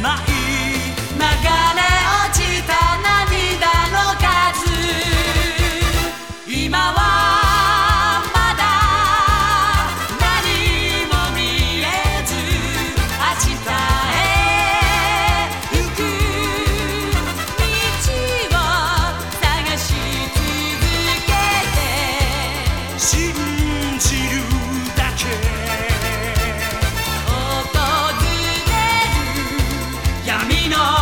tonight. camino.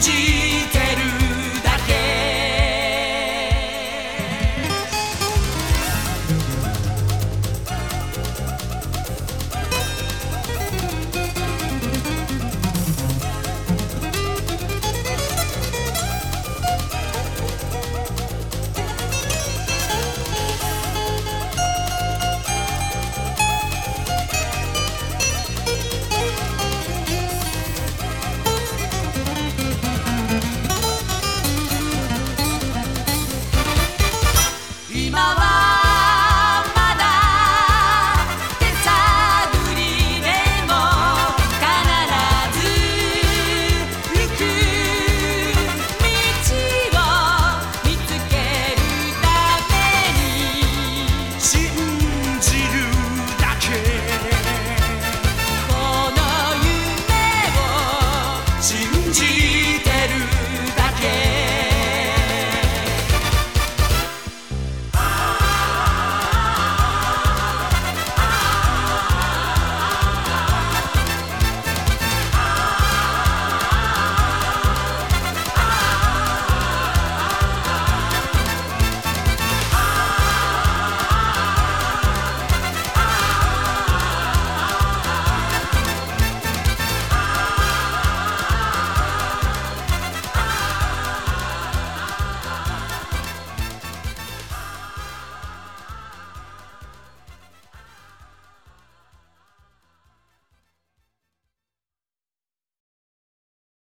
Jesus.